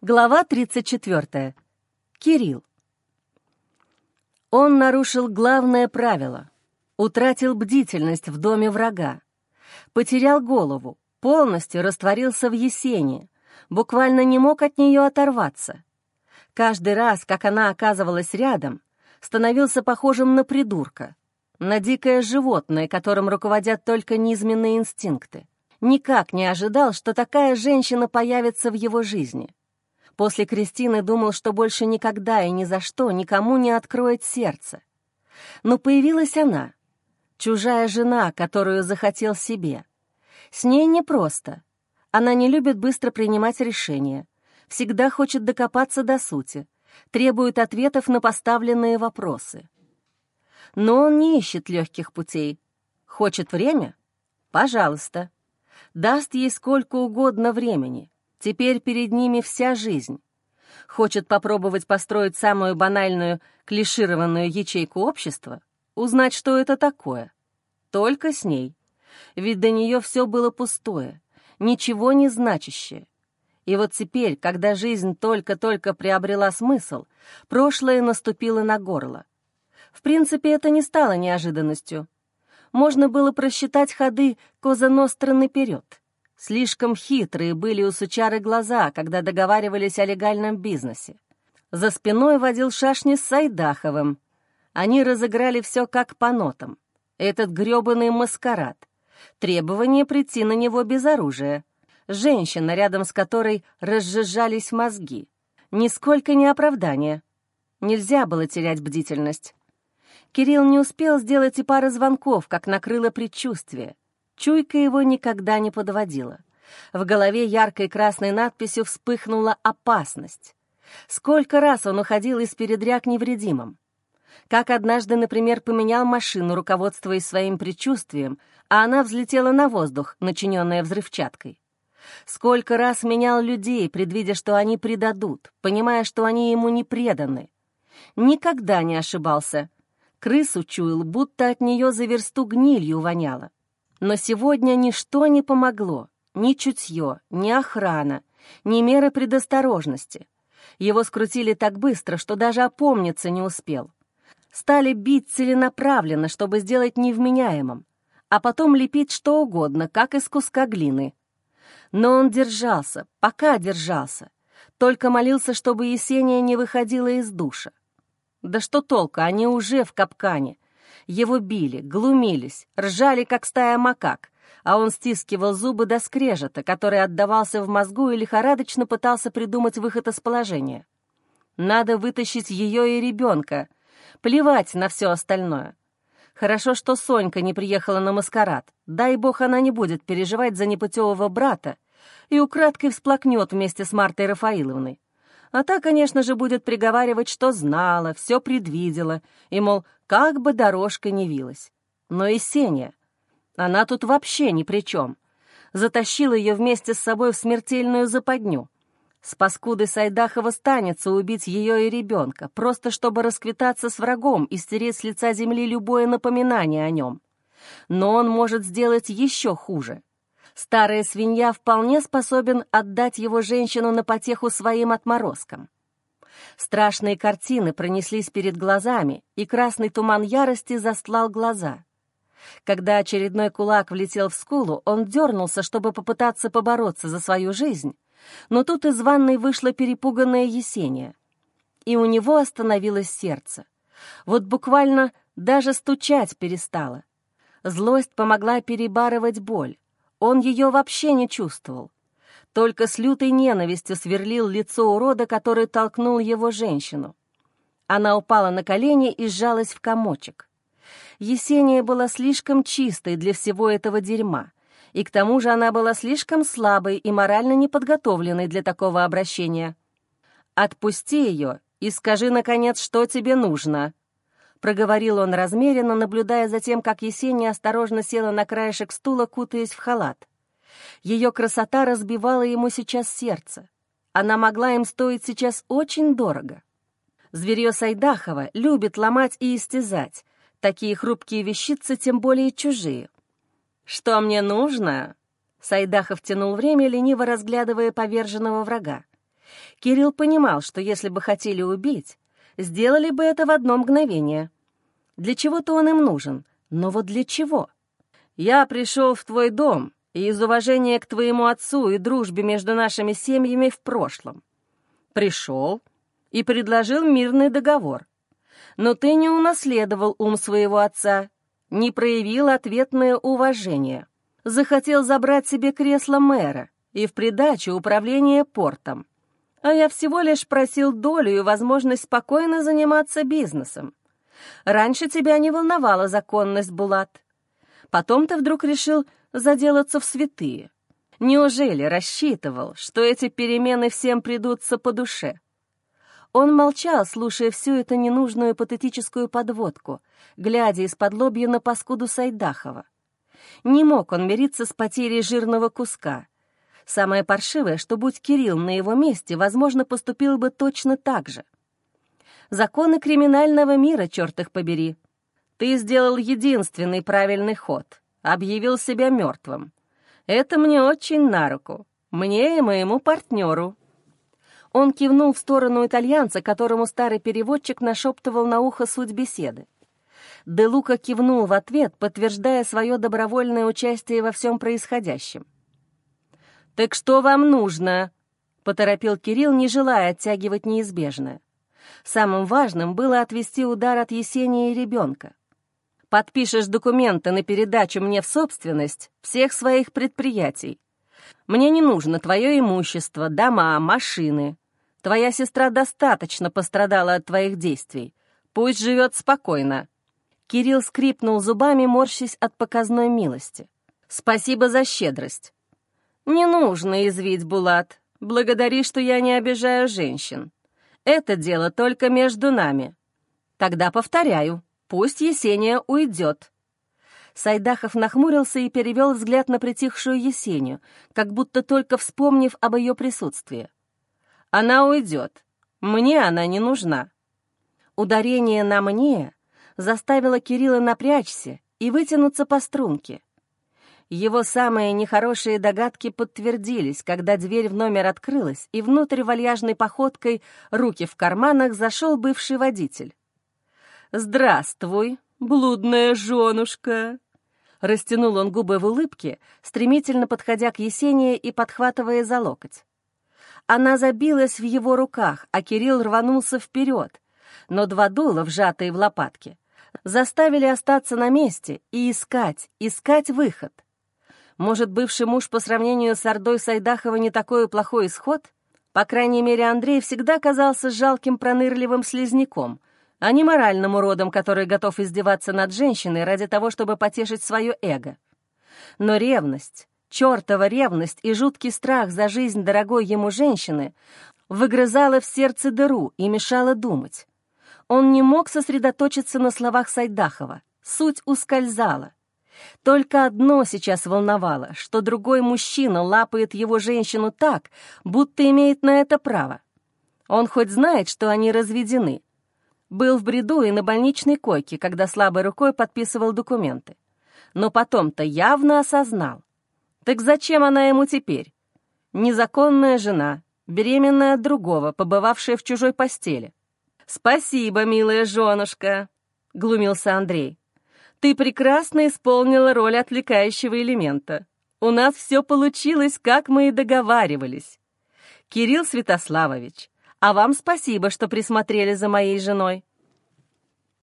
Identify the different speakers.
Speaker 1: Глава 34. Кирилл. Он нарушил главное правило. Утратил бдительность в доме врага. Потерял голову, полностью растворился в Есении, буквально не мог от нее оторваться. Каждый раз, как она оказывалась рядом, становился похожим на придурка, на дикое животное, которым руководят только низменные инстинкты. Никак не ожидал, что такая женщина появится в его жизни. После Кристины думал, что больше никогда и ни за что никому не откроет сердце. Но появилась она, чужая жена, которую захотел себе. С ней непросто. Она не любит быстро принимать решения, всегда хочет докопаться до сути, требует ответов на поставленные вопросы. Но он не ищет легких путей. Хочет время? Пожалуйста. Даст ей сколько угодно времени — Теперь перед ними вся жизнь. Хочет попробовать построить самую банальную, клишированную ячейку общества, узнать, что это такое. Только с ней. Ведь до нее все было пустое, ничего не значащее. И вот теперь, когда жизнь только-только приобрела смысл, прошлое наступило на горло. В принципе, это не стало неожиданностью. Можно было просчитать ходы Коза Ностры наперед. Слишком хитрые были у сучары глаза, когда договаривались о легальном бизнесе. За спиной водил шашни с Сайдаховым. Они разыграли все как по нотам. Этот грёбаный маскарад. Требование прийти на него без оружия. Женщина, рядом с которой разжижались мозги. Нисколько не оправдание. Нельзя было терять бдительность. Кирилл не успел сделать и пары звонков, как накрыло предчувствие — Чуйка его никогда не подводила. В голове яркой красной надписью вспыхнула опасность. Сколько раз он уходил из передряг невредимым. Как однажды, например, поменял машину, руководствуясь своим предчувствием, а она взлетела на воздух, начиненная взрывчаткой. Сколько раз менял людей, предвидя, что они предадут, понимая, что они ему не преданы. Никогда не ошибался. Крысу чуял, будто от нее за версту гнилью воняло. Но сегодня ничто не помогло, ни чутье, ни охрана, ни меры предосторожности. Его скрутили так быстро, что даже опомниться не успел. Стали бить целенаправленно, чтобы сделать невменяемым, а потом лепить что угодно, как из куска глины. Но он держался, пока держался, только молился, чтобы Есения не выходила из душа. Да что толку, они уже в капкане — его били, глумились, ржали, как стая макак, а он стискивал зубы до скрежета, который отдавался в мозгу и лихорадочно пытался придумать выход из положения. Надо вытащить ее и ребенка. Плевать на все остальное. Хорошо, что Сонька не приехала на маскарад. Дай бог, она не будет переживать за непутевого брата и украдкой всплакнет вместе с Мартой Рафаиловной. А та, конечно же, будет приговаривать, что знала, все предвидела, и, мол, как бы дорожка не вилась. Но и Сеня, она тут вообще ни при чем. Затащила ее вместе с собой в смертельную западню. С паскудой Сайдахова станется убить ее и ребенка, просто чтобы расквитаться с врагом и стереть с лица земли любое напоминание о нем. Но он может сделать еще хуже — Старая свинья вполне способен отдать его женщину на потеху своим отморозкам. Страшные картины пронеслись перед глазами, и красный туман ярости застлал глаза. Когда очередной кулак влетел в скулу, он дернулся, чтобы попытаться побороться за свою жизнь, но тут из ванной вышла перепуганная Есения, и у него остановилось сердце. Вот буквально даже стучать перестало. Злость помогла перебарывать боль. Он ее вообще не чувствовал. Только с лютой ненавистью сверлил лицо урода, который толкнул его женщину. Она упала на колени и сжалась в комочек. Есения была слишком чистой для всего этого дерьма, и к тому же она была слишком слабой и морально неподготовленной для такого обращения. «Отпусти ее и скажи, наконец, что тебе нужно», — проговорил он размеренно, наблюдая за тем, как Есения осторожно села на краешек стула, кутаясь в халат. Ее красота разбивала ему сейчас сердце. Она могла им стоить сейчас очень дорого. Зверье Сайдахова любит ломать и истязать. Такие хрупкие вещицы, тем более чужие. «Что мне нужно?» Сайдахов тянул время, лениво разглядывая поверженного врага. Кирилл понимал, что если бы хотели убить, сделали бы это в одно мгновение. Для чего-то он им нужен, но вот для чего? «Я пришел в твой дом и из уважения к твоему отцу и дружбе между нашими семьями в прошлом. Пришел и предложил мирный договор. Но ты не унаследовал ум своего отца, не проявил ответное уважение. Захотел забрать себе кресло мэра и в придачу управление портом. А я всего лишь просил долю и возможность спокойно заниматься бизнесом. Раньше тебя не волновала законность, Булат. Потом ты вдруг решил заделаться в святые. Неужели рассчитывал, что эти перемены всем придутся по душе? Он молчал, слушая всю эту ненужную патетическую подводку, глядя из-под лобья на паскуду Сайдахова. Не мог он мириться с потерей жирного куска. Самое паршивое, что будь Кирилл на его месте, возможно, поступил бы точно так же. Законы криминального мира, черт их побери. Ты сделал единственный правильный ход, объявил себя мертвым. Это мне очень на руку, мне и моему партнеру. Он кивнул в сторону итальянца, которому старый переводчик нашептывал на ухо суть беседы. Де Лука кивнул в ответ, подтверждая свое добровольное участие во всем происходящем. «Так что вам нужно?» — поторопил Кирилл, не желая оттягивать неизбежное. Самым важным было отвести удар от Есения и ребенка. «Подпишешь документы на передачу мне в собственность всех своих предприятий. Мне не нужно твое имущество, дома, машины. Твоя сестра достаточно пострадала от твоих действий. Пусть живет спокойно». Кирилл скрипнул зубами, морщась от показной милости. «Спасибо за щедрость». «Не нужно извить, Булат. Благодари, что я не обижаю женщин. Это дело только между нами. Тогда повторяю, пусть Есения уйдет». Сайдахов нахмурился и перевел взгляд на притихшую Есению, как будто только вспомнив об ее присутствии. «Она уйдет. Мне она не нужна». Ударение на «мне» заставило Кирилла напрячься и вытянуться по струнке. Его самые нехорошие догадки подтвердились, когда дверь в номер открылась, и внутрь вальяжной походкой, руки в карманах, зашел бывший водитель. «Здравствуй, блудная женушка!» Растянул он губы в улыбке, стремительно подходя к Есении и подхватывая за локоть. Она забилась в его руках, а Кирилл рванулся вперед, но два дула, вжатые в лопатки, заставили остаться на месте и искать, искать выход. Может, бывший муж по сравнению с Ордой Сайдахова не такой плохой исход? По крайней мере, Андрей всегда казался жалким пронырливым слизняком, а не моральным уродом, который готов издеваться над женщиной ради того, чтобы потешить свое эго. Но ревность, чертова ревность и жуткий страх за жизнь дорогой ему женщины выгрызала в сердце дыру и мешала думать. Он не мог сосредоточиться на словах Сайдахова. Суть ускользала. Только одно сейчас волновало, что другой мужчина лапает его женщину так, будто имеет на это право. Он хоть знает, что они разведены. Был в бреду и на больничной койке, когда слабой рукой подписывал документы. Но потом-то явно осознал. Так зачем она ему теперь? Незаконная жена, беременная от другого, побывавшая в чужой постели. «Спасибо, милая женушка», — глумился Андрей. Ты прекрасно исполнила роль отвлекающего элемента. У нас все получилось, как мы и договаривались. Кирилл Святославович, а вам спасибо, что присмотрели за моей женой.